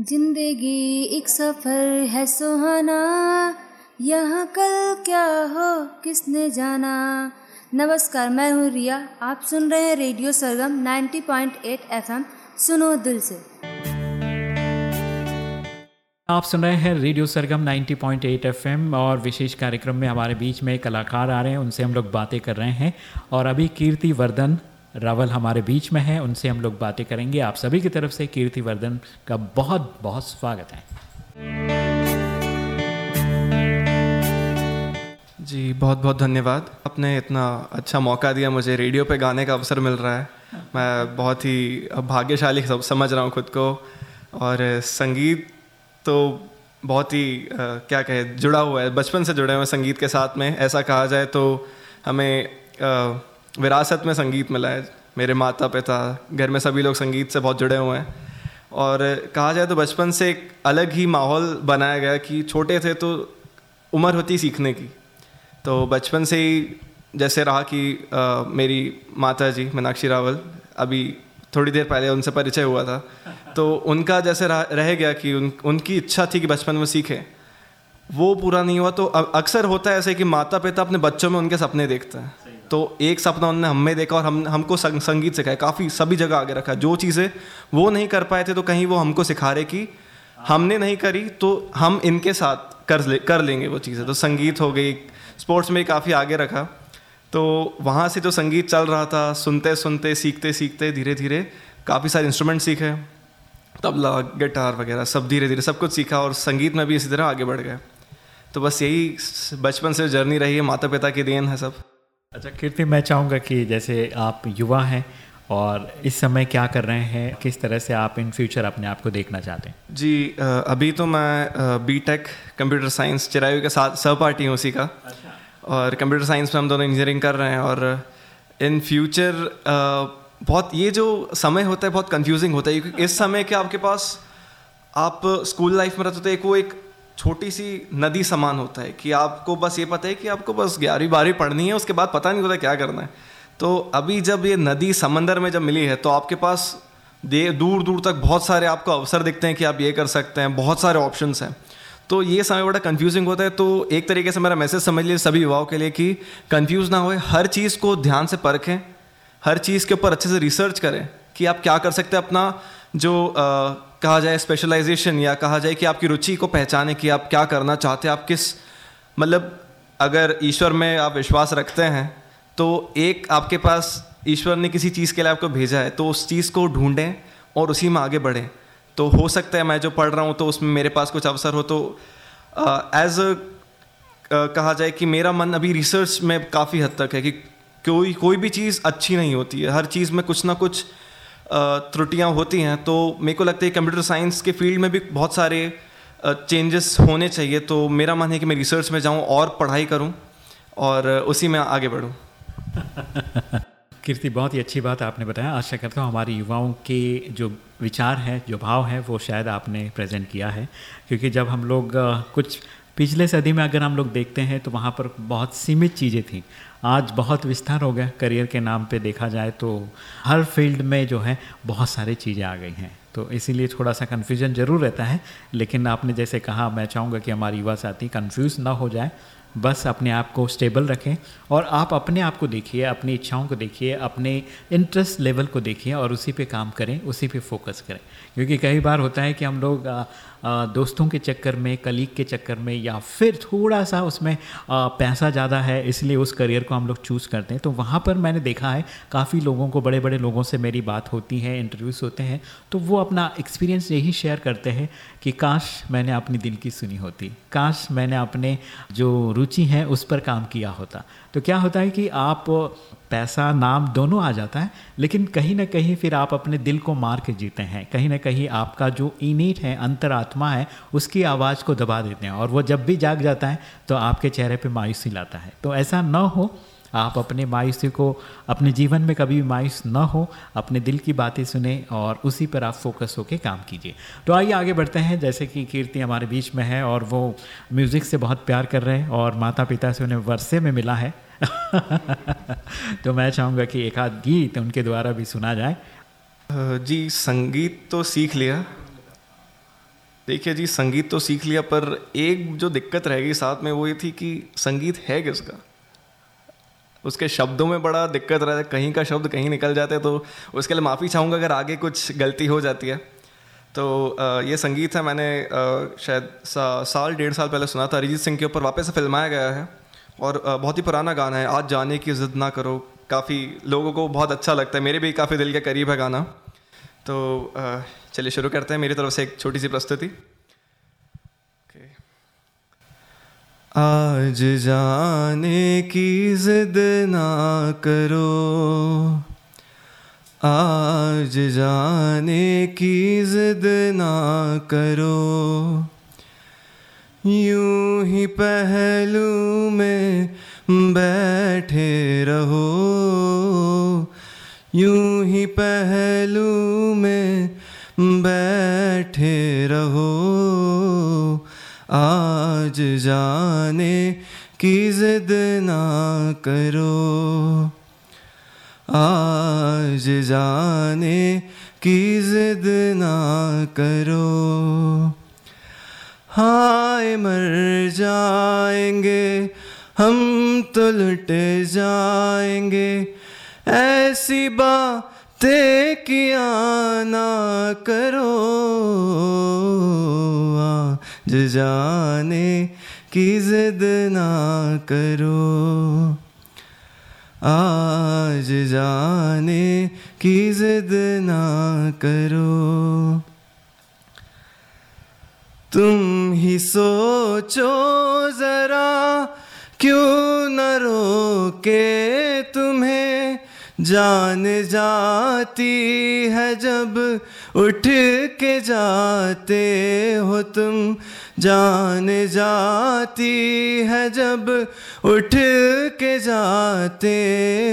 ज़िंदगी एक सफ़र है सुहाना। यहाँ कल क्या हो, किसने जाना? नमस्कार, मैं हूँ रिया। आप सुन रहे हैं रेडियो सरगम 90.8 एफएम। सुनो दिल से। आप सुन रहे हैं रेडियो सरगम 90.8 एफएम और विशेष कार्यक्रम में हमारे बीच में कलाकार आ रहे हैं। उनसे हम लोग बातें कर रहे हैं। और अभी कीर्ति वर्धन रावल हमारे बीच में है, उनसे हम लोग बातें करेंगे। आप सभी की तरफ़ से कीर्ति वर्धन का बहुत बहुत स्वागत है। जी, बहुत बहुत धन्यवाद। आपने इतना अच्छा मौका दिया मुझे रेडियो पे गाने का अवसर मिल रहा है। मैं बहुत ही भाग्यशाली समझ रहा हूँ खुद को। और संगीत तो बहुत ही क्या कहे, जुड़ा हुआ है। बचपन से जुड़े हुए संगीत के साथ में। ऐसा कहा जाए तो हमें विरासत में संगीत मिला है। मेरे माता पिता घर में सभी लोग संगीत से बहुत जुड़े हुए हैं। और कहा जाए तो बचपन से एक अलग ही माहौल बनाया गया कि छोटे थे तो उम्र होती सीखने की। तो बचपन से ही जैसे रहा कि आ, मेरी माता जी मीनाक्षी रावल अभी थोड़ी देर पहले उनसे परिचय हुआ था। तो उनका जैसे रह, रह गया कि उन उनकी इच्छा थी कि बचपन में सीखें। वो पूरा नहीं हुआ तो अक्सर होता है ऐसे कि माता पिता अपने बच्चों में उनके सपने देखते हैं। तो एक सपना उन्होंने हमें देखा और हम, हमको संगीत सिखाया। काफ़ी सभी जगह आगे रखा। जो चीज़ें वो नहीं कर पाए थे तो कहीं वो हमको सिखा रहे कि हमने नहीं करी तो हम इनके साथ कर ले, कर लेंगे वो चीज़ें। तो संगीत हो गई, स्पोर्ट्स में काफ़ी आगे रखा। तो वहाँ से जो संगीत चल रहा था, सुनते सुनते, सीखते सीखते धीरे धीरे काफ़ी सारे इंस्ट्रूमेंट सीखे। तबला, गिटार वगैरह सब धीरे धीरे सब कुछ सीखा और संगीत में भी इसी तरह आगे बढ़ गए तो बस यही, बचपन से जर्नी रही है माता पिता की देन है सब। अच्छा कीर्ति मैं चाहूँगा कि जैसे आप युवा हैं और इस समय क्या कर रहे हैं किस तरह से आप इन फ्यूचर अपने आप को देखना चाहते हैं जी अभी तो मैं B tech computer science Chirayu के साथ सहपाठी हूँ उसी का अच्छा। और कंप्यूटर साइंस में हम दोनों इंजीनियरिंग कर रहे हैं और इन फ्यूचर बहुत ये जो समय होता है बहुत कंफ्यूजिंग होता है क्योंकि इस समय के आपके पास आप स्कूल लाइफ में रहते थे एक वो एक छोटी सी नदी समान होता है कि आपको बस ये पता है कि आपको बस ग्यारहवीं बारहवीं पढ़नी है उसके बाद पता नहीं होता क्या करना है। तो अभी जब ये नदी समंदर में जब मिली है तो आपके पास दे दूर दूर तक बहुत सारे आपको अवसर दिखते हैं कि आप ये कर सकते हैं बहुत सारे ऑप्शंस हैं। तो ये समय बड़ा कन्फ्यूजिंग होता है तो एक तरीके से मेरा मैसेज समझ लीजिए सभी युवाओं के लिए कि कन्फ्यूज़ ना हो हर चीज़ को ध्यान से परखें हर चीज़ के ऊपर अच्छे से रिसर्च करें कि आप क्या कर सकते हैं अपना जो आ, कहा जाए स्पेशलाइजेशन या कहा जाए कि आपकी रुचि को पहचाने कि आप क्या करना चाहते हैं, आप किस मतलब अगर ईश्वर में आप विश्वास रखते हैं तो एक आपके पास ईश्वर ने किसी चीज़ के लिए आपको भेजा है तो उस चीज़ को ढूंढें और उसी में आगे बढ़ें। तो हो सकता है मैं जो पढ़ रहा हूँ तो उसमें मेरे पास कुछ अवसर हो तो एज अ, कहा जाए कि मेरा मन अभी रिसर्च में काफ़ी हद तक है कि कोई कोई भी चीज़ अच्छी नहीं होती है। हर चीज़ में कुछ ना कुछ त्रुटियाँ होती हैं तो मेरे को लगता है कंप्यूटर साइंस के फ़ील्ड में भी बहुत सारे चेंजेस होने चाहिए। तो मेरा मन है कि मैं रिसर्च में जाऊँ और पढ़ाई करूँ और उसी में आगे बढ़ूँ। कीर्ति, बहुत ही अच्छी बात आपने बताया। आशा करता हूँ हमारे युवाओं के जो विचार हैं, जो भाव हैं, वो शायद आपने प्रेजेंट किया है। क्योंकि जब हम लोग कुछ पिछले सदी में अगर हम लोग देखते हैं तो वहाँ पर बहुत सीमित चीज़ें थी। आज बहुत विस्तार हो गया, करियर के नाम पे देखा जाए तो। हर फ़ील्ड में जो है, बहुत सारी चीज़ें आ गई हैं। तो इसीलिए थोड़ा सा कन्फ्यूज़न ज़रूर रहता है, लेकिन आपने जैसे कहा, मैं चाहूँगा कि हमारी युवा साथी कन्फ्यूज़ ना हो जाए। बस अपने आप को स्टेबल रखें और आप अपने आप को देखिए, अपनी इच्छाओं को देखिए, अपने इंटरेस्ट लेवल को देखिए और उसी पे काम करें, उसी पे फोकस करें। क्योंकि कई बार होता है कि हम लोग दोस्तों के चक्कर में कलीग के चक्कर में, या फिर थोड़ा सा उसमें पैसा ज़्यादा है, इसलिए उस करियर को हम लोग चूज़ करते हैं। तो वहाँ पर मैंने देखा है, काफ़ी लोगों को बड़े बड़े लोगों से मेरी बात होती है इंटरव्यूज़ होते हैं। तो वो अपना एक्सपीरियंस यही शेयर करते हैं कि काश मैंने अपनी दिल की सुनी होती, काश मैंने अपने जो रुचि है, उस पर काम किया होता। तो क्या होता है कि आप पैसा, नाम दोनों आ जाता है, लेकिन कहीं ना कहीं फिर आप अपने दिल को मार के जीते हैं। कहीं ना कहीं आपका जो इनीट है, अंतरात्मा है, उसकी आवाज़ को दबा देते हैं और वो जब भी जाग जाता है तो आपके चेहरे पे मायूसी लाता है। तो ऐसा न हो, आप अपने मायूसी को अपने जीवन में कभी मायूस न हो, अपने दिल की बातें सुने और उसी पर आप फोकस होकर काम कीजिए। तो आइए आगे बढ़ते हैं, जैसे कि कीर्ति हमारे बीच में है और वो म्यूज़िक से बहुत प्यार कर रहे हैं और माता पिता से उन्हें वर्षे में मिला है। तो मैं चाहूँगा कि एक आध गीत उनके द्वारा भी सुना जाए। जी, संगीत तो सीख लिया देखिए जी संगीत तो सीख लिया पर एक जो दिक्कत रह गई साथ में वो ये थी कि संगीत है किसका उसके शब्दों में बड़ा दिक्कत रहता है कहीं का शब्द कहीं निकल जाता है तो उसके लिए माफ़ी चाहूँगा अगर आगे कुछ गलती हो जाती है। तो ये संगीत है मैंने शायद सा, साल डेढ़ साल पहले सुना था अरिजीत सिंह के ऊपर वापस से फिल्माया गया है। और बहुत ही पुराना गाना है आज जाने की ज़िद ना करो। काफ़ी लोगों को बहुत अच्छा लगता है मेरे भी काफ़ी दिल के करीब है गाना। तो चलिए शुरू करते हैं। मेरी तरफ़ से एक छोटी सी प्रस्तुति। आज जाने की जिद ना करो। आज जाने की जिद ना करो। यूँ ही पहलू में बैठे रहो। यूँ ही पहलू में बैठे रहो। आज जाने की जिद ना करो। आज जाने की जिद ना करो। हाय, मर जाएँगे, हम तो लुट जाएँगे। ऐसी बातें किया ना करो। आज जाने की जिद ना करो। आज जाने की जिद ना करो। तुम ही सोचो जरा क्यों न रोके जान जाती है जब उठ के जाते हो तुम। जान जाती है जब उठ के जाते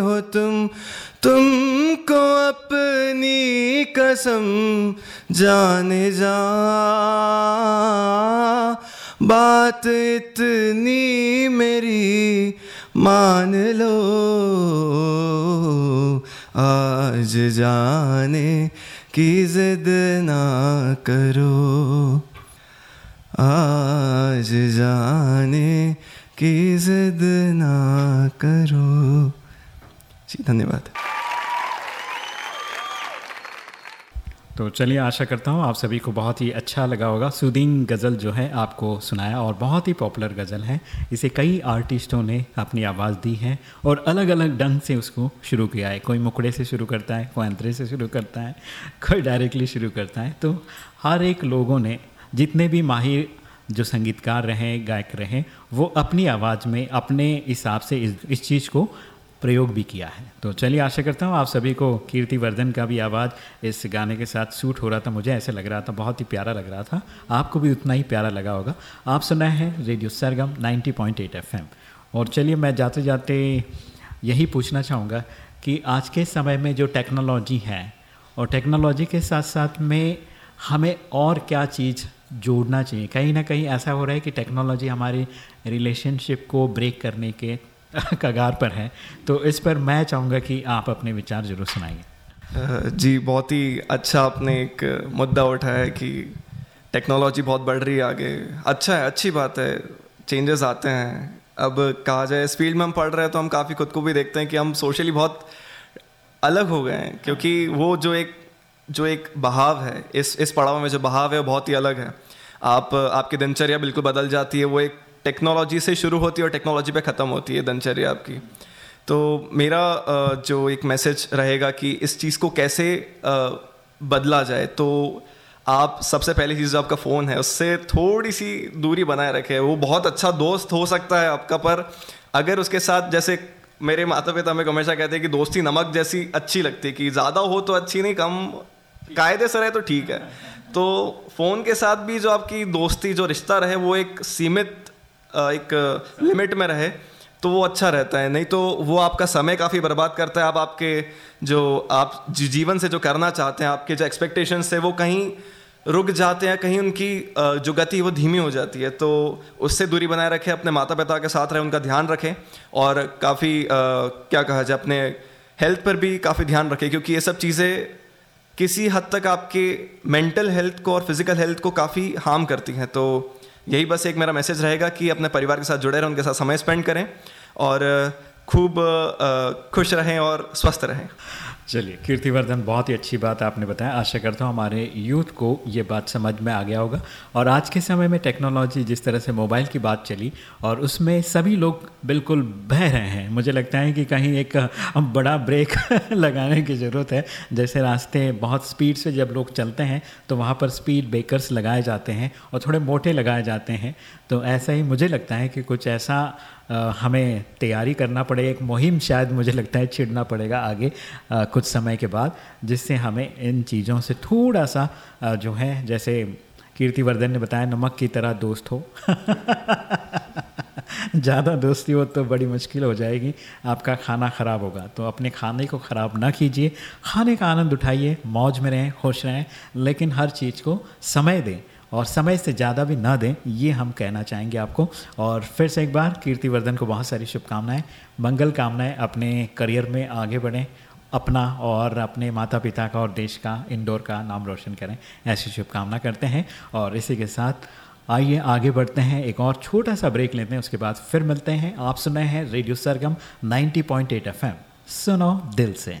हो तुम। तुमको अपनी कसम जाने जा। बात इतनी मेरी मान लो, आज जाने की जिद ना करो। आज जाने की जिद ना करो। जी, धन्यवाद। तो चलिए आशा करता हूँ आप सभी को बहुत ही अच्छा लगा होगा। सुदीन गज़ल जो है आपको सुनाया और बहुत ही पॉपुलर गज़ल है। इसे कई आर्टिस्टों ने अपनी आवाज़ दी है और अलग अलग ढंग से उसको शुरू किया है। कोई मुकड़े से शुरू करता है कोई अंतरे से शुरू करता है कोई डायरेक्टली शुरू करता है। तो हर एक लोगों ने जितने भी माहिर जो संगीतकार रहे गायक रहे वो अपनी आवाज़ में अपने हिसाब से इस, इस चीज़ को प्रयोग भी किया है। तो चलिए, आशा करता हूँ आप सभी को कीर्ति वर्धन का भी आवाज़ इस गाने के साथ सूट हो रहा था। मुझे ऐसे लग रहा था, बहुत ही प्यारा लग रहा था। आपको भी उतना ही प्यारा लगा होगा। आप सुना है रेडियो सरगम 90.8 पॉइंट और चलिए, मैं जाते जाते यही पूछना चाहूँगा कि आज के समय में जो टेक्नोलॉजी है और टेक्नोलॉजी के साथ साथ में हमें और क्या चीज़ जोड़ना चाहिए? कहीं ना कहीं ऐसा हो रहा है कि टेक्नोलॉजी हमारी रिलेशनशिप को ब्रेक करने के कगार पर है तो इस पर मैं चाहूँगा कि आप अपने विचार ज़रूर सुनाइए। जी, बहुत ही अच्छा आपने एक मुद्दा उठाया है कि टेक्नोलॉजी बहुत बढ़ रही है आगे। अच्छा है, अच्छी बात है, चेंजेस आते हैं। अब कहा जाए, इस फ़ील्ड में हम पढ़ रहे हैं तो हम काफ़ी खुद को भी देखते हैं कि हम सोशली बहुत अलग हो गए हैं, क्योंकि वो जो एक जो एक बहाव है, इस इस पड़ाव में जो बहाव है वो बहुत ही अलग है। आप, आपकी दिनचर्या बिल्कुल बदल जाती है, वो एक टेक्नोलॉजी से शुरू होती है और टेक्नोलॉजी पे ख़त्म होती है दिनचर्या आपकी। तो मेरा जो एक मैसेज रहेगा कि इस चीज़ को कैसे बदला जाए तो आप, सबसे पहली चीज़ जो आपका फ़ोन है, उससे थोड़ी सी दूरी बनाए रखें। वो बहुत अच्छा दोस्त हो सकता है आपका, पर अगर उसके साथ, जैसे मेरे माता पिता हमें हमेशा कहते हैं कि दोस्ती नमक जैसी अच्छी लगती है, कि ज़्यादा हो तो अच्छी नहीं, कम कायदे से रहे तो ठीक है। तो फ़ोन के साथ भी जो आपकी दोस्ती, जो रिश्ता रहे, वो एक सीमित एक लिमिट में रहे तो वो अच्छा रहता है। नहीं तो वो आपका समय काफ़ी बर्बाद करता है। आप आपके जो, आप जीवन से जो करना चाहते हैं, आपके जो एक्सपेक्टेशंस है वो कहीं रुक जाते हैं, कहीं उनकी जो गति वो धीमी हो जाती है। तो उससे दूरी बनाए रखें, अपने माता पिता के साथ रहें, उनका ध्यान रखें और काफ़ी क्या कहा जाए, अपने हेल्थ पर भी काफ़ी ध्यान रखें, क्योंकि ये सब चीज़ें किसी हद तक आपके मेंटल हेल्थ को और फ़िज़िकल हेल्थ को काफ़ी हार्म करती हैं। तो यही बस एक मेरा मैसेज रहेगा कि अपने परिवार के साथ जुड़े रहें, उनके साथ समय स्पेंड करें और खूब खुश रहें और स्वस्थ रहें। चलिए। कीर्तिवर्धन, बहुत ही अच्छी बात आपने बताया। आशा करता हूँ हमारे यूथ को ये बात समझ में आ गया होगा। और आज के समय में टेक्नोलॉजी, जिस तरह से मोबाइल की बात चली, और उसमें सभी लोग बिल्कुल बह रहे हैं। मुझे लगता है कि कहीं एक बड़ा ब्रेक लगाने की ज़रूरत है। जैसे रास्ते बहुत स्पीड से जब लोग चलते हैं तो वहाँ पर स्पीड ब्रेकर्स लगाए जाते हैं और थोड़े मोटे लगाए जाते हैं। तो ऐसा ही मुझे लगता है कि कुछ ऐसा हमें तैयारी करना पड़े एक मुहिम शायद मुझे लगता है छिड़ना पड़ेगा आगे कुछ समय के बाद, जिससे हमें इन चीज़ों से थोड़ा सा जो है, जैसे कीर्तिवर्धन ने बताया, नमक की तरह दोस्त हो। ज़्यादा दोस्ती हो तो बड़ी मुश्किल हो जाएगी, आपका खाना ख़राब होगा। तो अपने खाने को ख़राब ना कीजिए। खाने का आनंद उठाइए, मौज में रहें, खुश रहें, लेकिन हर चीज़ को समय दें। और समय से ज़्यादा भी ना दें, ये हम कहना चाहेंगे आपको। और फिर से एक बार कीर्तिवर्धन को बहुत सारी शुभकामनाएँ, मंगल कामनाएँ अपने करियर में आगे बढ़ें, अपना और अपने माता पिता का और देश का इंडोर का नाम रोशन करें, ऐसी शुभकामना करते हैं। और इसी के साथ आइए, आगे बढ़ते हैं, एक और छोटा सा ब्रेक लेते हैं, उसके बाद फिर मिलते हैं। आप सुन रहे हैं रेडियो सरगम 90.8 पॉइंट सुनो दिल से।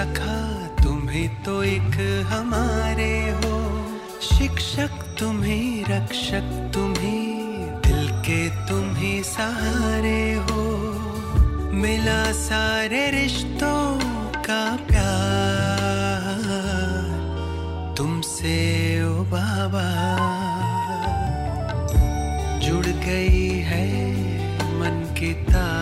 सखा तुम्हें तो एक हमारे हो। शिक्षक तुम्हें, रक्षक तुम्हें, दिल के तुम्हें सहारे हो। मिला सारे रिश्तों का प्यार, तुमसे ओ बाबा। जुड़ गई है मन की तार।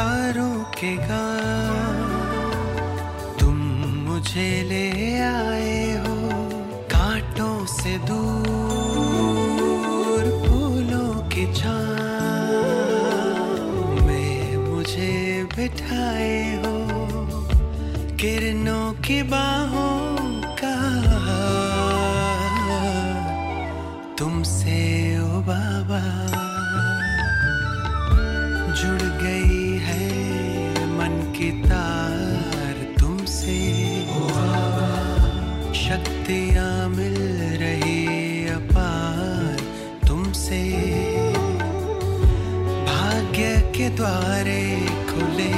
सितारों के गा तुम मुझे ले आए हो कांटों से दूर फूलों के मैं मुझे बिठाए हो किरणों की बाहों का तुमसे ओ बाबा। जुड़ गई द्वारे खुले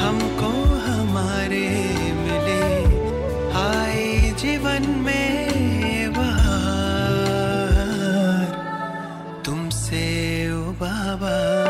हमको हमारे मिले। हाय जीवन में बहार तुमसे ओ बाबा।